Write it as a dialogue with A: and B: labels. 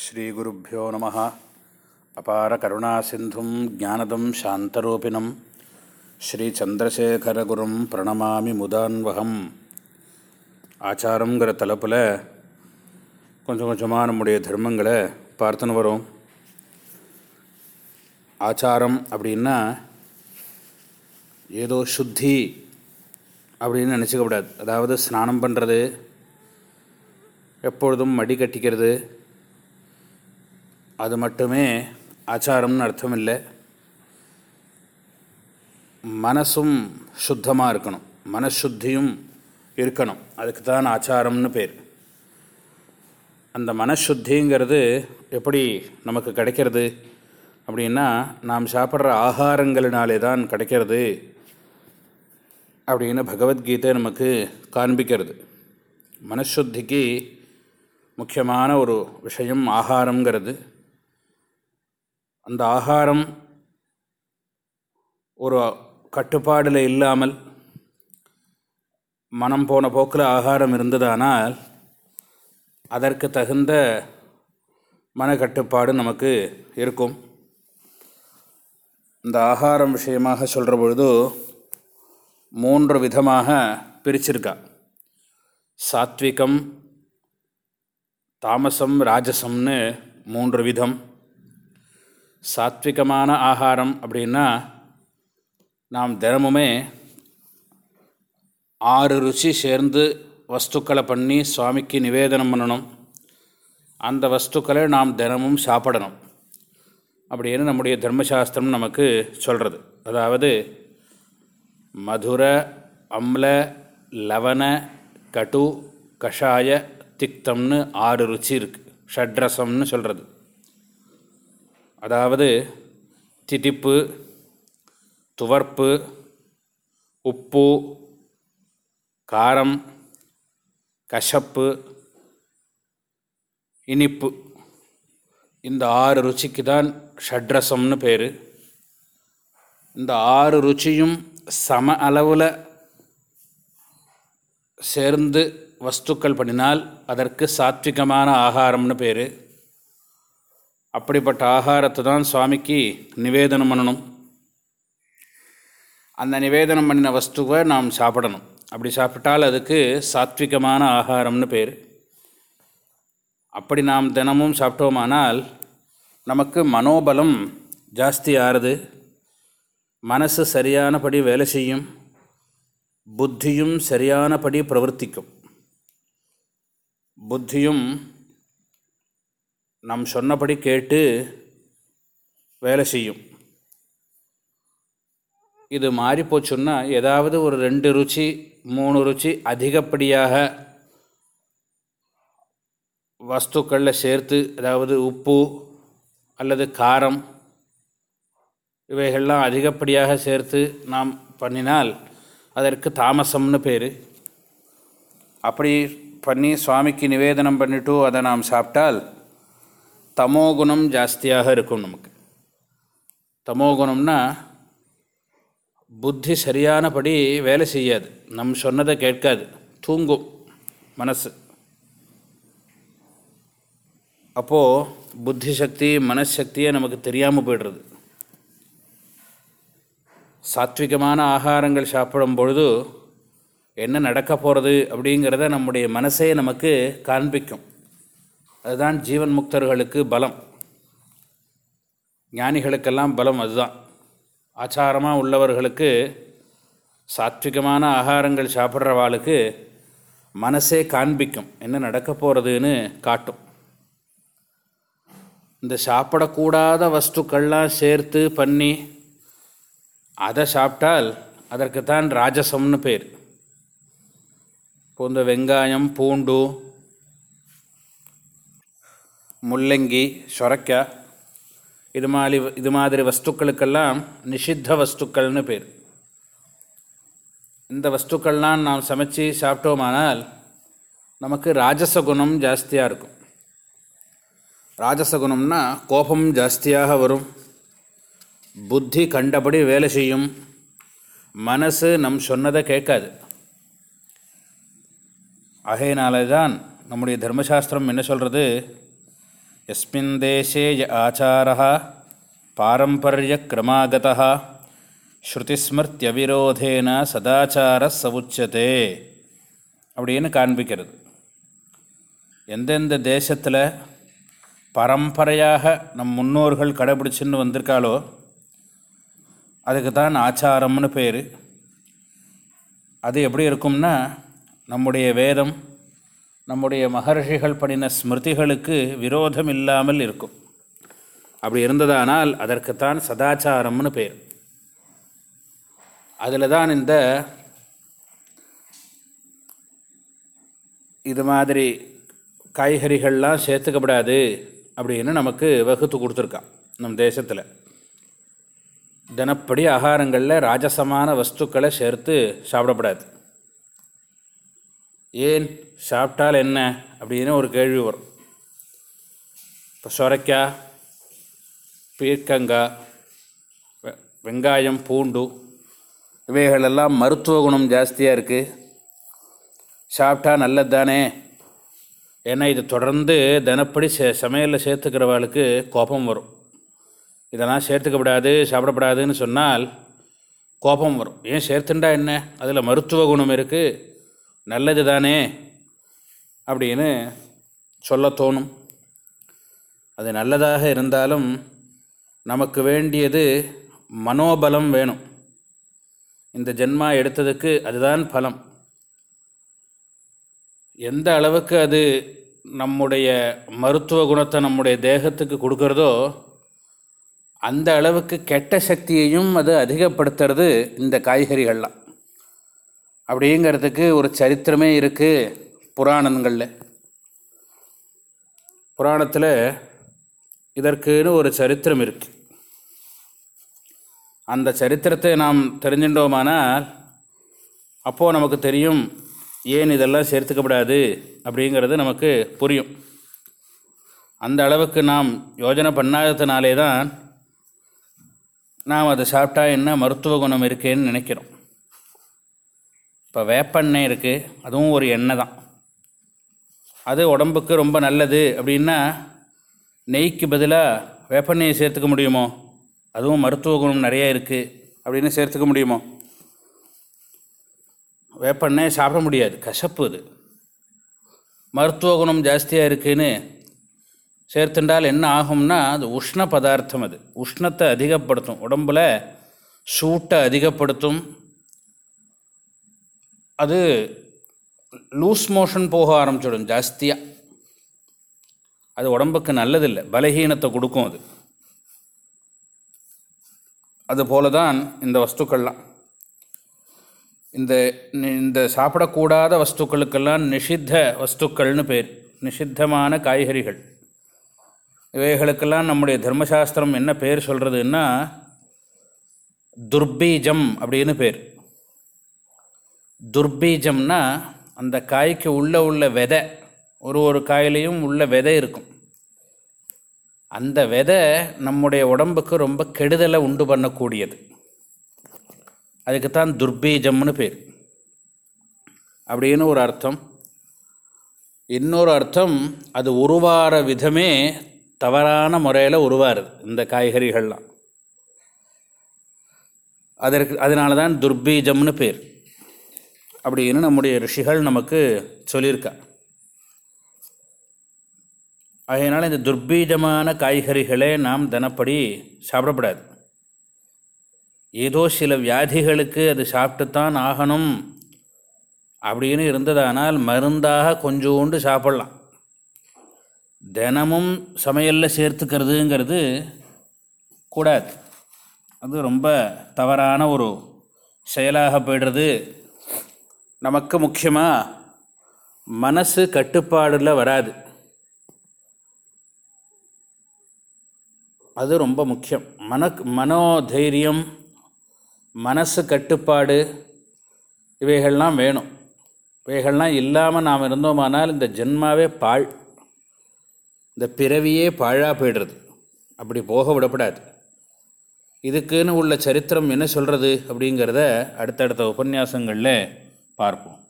A: ஸ்ரீகுருப்போ நம. அபார கருணா சிந்தும் ஜானதம் சாந்தரூபிணம். ஸ்ரீச்சந்திரசேகரகுரும் பிரணமாமி முதான்வகம். ஆச்சாரங்கிற தலைப்பில் கொஞ்சம் கொஞ்சமாக நம்முடைய தர்மங்களை பார்த்துன்னு வரும். ஆச்சாரம் அப்படின்னா ஏதோ சுத்தி அப்படின்னு நினச்சிக்கக்கூடாது அதாவது ஸ்நானம் பண்ணுறது எப்பொழுதும் மடி கட்டிக்கிறது அது மட்டுமே ஆச்சாரம்னு அர்த்தம் இல்லை மனசும் சுத்தமாக இருக்கணும். மனசுத்தியும் இருக்கணும். அதுக்கு தான் ஆச்சாரம்னு பேர். அந்த மனசுத்திங்கிறது எப்படி நமக்கு கிடைக்கிறது? அப்படின்னா நாம் சாப்பிட்ற ஆகாரங்களினாலே தான் கிடைக்கிறது அப்படின்னு பகவத்கீதை நமக்கு காண்பிக்கிறது. மனசுத்திக்கு முக்கியமான ஒரு விஷயம் ஆகாரங்கிறது அந்த ஆகாரம் ஒரு கட்டுப்பாடில் இல்லாமல் மனம் போன போக்கில் ஆகாரம் இருந்ததானால் அதற்கு தகுந்த மனக்கட்டுப்பாடு நமக்கு இருக்கும். இந்த ஆகாரம் விஷயமாக சொல்கிற பொழுது மூன்று விதமாக பிரிச்சிருக்கா. சாத்விகம் தாமசம் ராஜசம்னு மூன்று விதம். சாத்விகமான ஆகாரம் அப்படின்னா நாம் தினமுமே ஆறு ருச்சி சேர்ந்து வஸ்துக்களை பண்ணி சுவாமிக்கு நிவேதனம் பண்ணணும். அந்த வஸ்துக்களை நாம் தினமும் சாப்பிடணும். அப்படின்னு நம்முடைய தர்மசாஸ்திரம் நமக்கு சொல்கிறது அதாவது மதுர அம்ல லவண கட்டு கஷாய திக்தம்னு ஆறு ருச்சி இருக்குது ஷட்ரசம்னு சொல்கிறது அதாவது திதிப்பு துவர்ப்பு உப்பு காரம் கசப்பு இனிப்பு. இந்த ஆறு ருச்சிக்கு தான் ஷட்ரசம்னு பேர். இந்த ஆறு ருச்சியும் சம அளவில் சேர்ந்து வஸ்துக்கள் பண்ணினால் அதற்கு சாத்விகமான ஆகாரம்னு பேர். அப்படிப்பட்ட ஆகாரத்தை தான் சுவாமிக்கு நிவேதனம் பண்ணணும். அந்த நிவேதனம் பண்ணின வஸ்துவை நாம் சாப்பிடணும். அப்படி சாப்பிட்டால் அதுக்கு சாத்விகமான ஆகாரம்னு பேர். அப்படி நாம் தினமும் சாப்பிட்டோமானால் நமக்கு மனோபலம் ஜாஸ்தி ஆறுது. மனசு சரியானபடி வேலை செய்யும். புத்தியும் சரியானபடி பிரவர்த்திக்கும். புத்தியும் நம் சொன்னபடி கேட்டு வேலை செய்யும். இது மாறிப்போச்சுன்னா ஏதாவது ஒரு ரெண்டு ருச்சி மூணு ருச்சி அதிகப்படியாக வஸ்துக்களில் சேர்த்து அதாவது உப்பு அல்லது காரம் இவைகள்லாம் அதிகப்படியாக சேர்த்து நாம் பண்ணினால் அதற்கு தாமசம்னு பேர். அப்படி பண்ணி சுவாமிக்கு நிவேதனம் பண்ணிவிட்டு அதை நாம் சாப்பிட்டால் தமோகுணம் ஜாஸ்தியாக இருக்கும் நமக்கு. தமோகுணம்னா புத்தி சரியானபடி வேலை செய்யாது. நம் சொன்னதை கேட்காது. தூங்கும் மனசு. அப்போது புத்தி சக்தி மனசக்தியே நமக்கு தெரியாமல் போய்டுறது. சாத்விகமான ஆகாரங்கள் சாப்பிடும் பொழுது என்ன நடக்க போகிறது அப்படிங்கிறத நம்முடைய மனசே நமக்கு காண்பிக்கும். அதுதான் ஜீவன் முக்தர்களுக்கு பலம். ஞானிகளுக்கெல்லாம் பலம் அதுதான். ஆச்சாரமாக உள்ளவர்களுக்கு சாத்விகமான ஆகாரங்கள் சாப்பிட்றவாளுக்கு மனசே காண்பிக்கும். என்ன நடக்க போகிறதுன்னு காட்டும். இந்த சாப்பிடக்கூடாத வஸ்துக்கள்லாம் சேர்த்து பண்ணி அதை சாப்பிட்டால் அதற்குத்தான் ராஜசம்னு பேர். இப்போ இந்த வெங்காயம் பூண்டு முள்ளங்கி சொரக்காய் இது மாதிரி இது மாதிரி வஸ்துக்களுக்கெல்லாம் நிஷித்த வஸ்துக்கள்னு பேர். இந்த வஸ்துக்கள்லாம் நாம் சமைச்சு சாப்பிட்டோமானால் நமக்கு ராஜசகுணம் ஜாஸ்தியாக இருக்கும். ராஜசகுணம்னா கோபம் ஜாஸ்தியாக வரும். புத்தி கண்டபடி வேலை செய்யும். மனசு நம் சொன்னதை கேட்காது. ஆகையினால தான் நம்முடைய தர்மசாஸ்திரம் என்ன சொல்கிறது எஸ்மின் தேசே ய ஆச்சாரः பாரம்பரியக்ரமாகதः ஸ்ருதிஸ்மிருத்தியவிரோதேன சதாச்சார சவுச்சதே அப்படின்னு காண்பிக்கிறது. எந்தெந்த தேசத்தில் பரம்பரையாக நம் முன்னோர்கள் கடைபிடிச்சின்னு வந்திருக்காளோ அதுக்கு தான் ஆச்சாரம்னு பேர். அது எப்படி இருக்கும்னா நம்முடைய வேதம் நம்முடைய மகர்ஷிகள் பண்ணின ஸ்மிருதிகளுக்கு விரோதம் இல்லாமல் இருக்கும். அப்படி இருந்ததானால் அதற்குத்தான் சதாச்சாரம்னு பேர். அதில் தான் இந்த இது மாதிரி காய்கறிகள்லாம் சேர்த்துக்கப்படாது அப்படின்னு நமக்கு வகுத்து கொடுத்துருக்கான் நம் தேசத்தில். தினப்படி ஆகாரங்களில் ராஜசமான வஸ்துக்களை சேர்த்து சாப்பிடப்படாது. ஏன் சாப்பிட்டால் என்ன அப்படின்னு ஒரு கேள்வி வரும். இப்போ சுரைக்காய் பீர்க்கங்காய் வெ- வெங்காயம் பூண்டு இவைகளெல்லாம் மருத்துவ குணம் ஜாஸ்தியாக இருக்குது. சாப்பிட்டா நல்லது தானே ஏன்னா இது தொடர்ந்து தினப்படி சே சமையலில் சேர்த்துக்கிறவாளுக்கு கோபம் வரும். இதெல்லாம் சேர்த்துக்கப்படாது சாப்பிடப்படாதுன்னு சொன்னால் கோபம் வரும். ஏன் சேர்த்துண்டா என்ன? அதில் மருத்துவ குணம் இருக்குது. நல்லது தானே அப்படின்னு சொல்ல தோணும். அது நல்லதாக இருந்தாலும் நமக்கு வேண்டியது மனோபலம் வேணும். இந்த ஜென்மா எடுத்ததுக்கு அதுதான் பலம். எந்த அளவுக்கு அது நம்முடைய மருத்துவ குணத்தை நம்முடைய தேகத்துக்கு கொடுக்கறதோ அந்த அளவுக்கு கெட்ட சக்தியையும் அது அதிகப்படுத்துறது இந்த காய்கறிகள்லாம். அப்படிங்கிறதுக்கு ஒரு சரித்திரமே இருக்குது புராணங்களில். புராணத்தில் இதற்குன்னு ஒரு சரித்திரம் இருக்குது அந்த சரித்திரத்தை நாம் தெரிஞ்சின்றோமானால் அப்போது நமக்கு தெரியும் ஏன் இதெல்லாம் சேர்த்துக்கப்படாது அப்படிங்கிறது நமக்கு புரியும். அந்த அளவுக்கு நாம் யோஜனை பண்ணாததுனாலே தான் நாம் அதை சாப்பிட்டா என்ன மருத்துவ குணம் இருக்கேன்னு நினைக்கிறோம். இப்போ வேப்பெண்ணெய் இருக்குது அதுவும் ஒரு எண்ணெய் தான். அது உடம்புக்கு ரொம்ப நல்லது அப்படின்னா நெய்க்கு பதிலாக வேப்பெண்ணெயை சேர்த்துக்க முடியுமோ? அதுவும் மருத்துவ குணம் நிறைய இருக்குது அப்படின்னு சேர்த்துக்க முடியுமோ? வேப்பெண்ணெய் சாப்பிட முடியாது. கசப்பு அது. மருத்துவ குணம் ஜாஸ்தியாக இருக்குன்னு சேர்த்துண்டால் என்ன ஆகும்னா அது உஷ்ண பதார்த்தம் அது. உஷ்ணத்தை அதிகப்படுத்தும். உடம்புல சூட்டை அதிகப்படுத்தும். அது லூஸ் மோஷன் போக ஆரம்பிச்சிடும் ஜாஸ்தியாக அது உடம்புக்கு நல்லதில்லை பலகீனத்தை கொடுக்கும் அது. அதுபோல தான் இந்த வஸ்துக்கள்லாம். இந்த இந்த சாப்பிடக்கூடாத வஸ்துக்களுக்கெல்லாம் நிஷித்த வஸ்துக்கள்னு பேர் நிஷித்தமான காய்கறிகள். இவைகளுக்கெல்லாம் நம்முடைய தர்மசாஸ்திரம் என்ன பேர் சொல்கிறதுன்னா துர்பீஜம் அப்படின்னு பேர். துர்பீஜம்னா அந்த காய்க்கு உள்ளே உள்ள விதை. ஒரு ஒரு காயிலையும் உள்ள விதை இருக்கும். அந்த விதை நம்முடைய உடம்புக்கு ரொம்ப கெடுதலை உண்டு பண்ணக்கூடியது. அதுக்குத்தான் துர்பீஜம்னு பேர். அப்படின்னு ஒரு அர்த்தம். இன்னொரு அர்த்தம் அது உருவார விதமே தவறான முறையில் உருவாருது இந்த காய்கறிகள்லாம். அதற்கு அதனால தான் துர்பீஜம்னு பேர். அப்படின்னு நம்முடைய ரிஷிகள் நமக்கு சொல்லியிருக்கா. அதனால் இந்த துர்பீஜமான காய்கறிகளே நாம் தினப்படி சாப்பிடக்கூடாது ஏதோ சில வியாதிகளுக்கு அது சாப்பிட்டுத்தான் ஆகணும் அப்படின்னு இருந்ததானால் மருந்தாக கொஞ்சோண்டு சாப்பிட்லாம். தினமும் சமையலில் சேர்த்துக்கிறதுங்கிறது கூடாது. அது ரொம்ப தவறான ஒரு செயலாக போய்டுறது. நமக்கு முக்கியமாக மனசு கட்டுப்பாடில் வராது. அது ரொம்ப முக்கியம். மன மனோதைரியம் மனசு கட்டுப்பாடு இவைகள்லாம் வேணும். இவைகள்லாம் இல்லாமல் நாம் இருந்தோமானால் இந்த ஜென்மாவே பாழ். இந்த பிறவியே பாழாக போய்டுறது. அப்படி போக விடப்படாது. இதுக்குன்னு உள்ள சரித்திரம் என்ன சொல்கிறது அப்படிங்கிறத அடுத்தடுத்த உபன்யாசங்களில் பார்ப்போம்.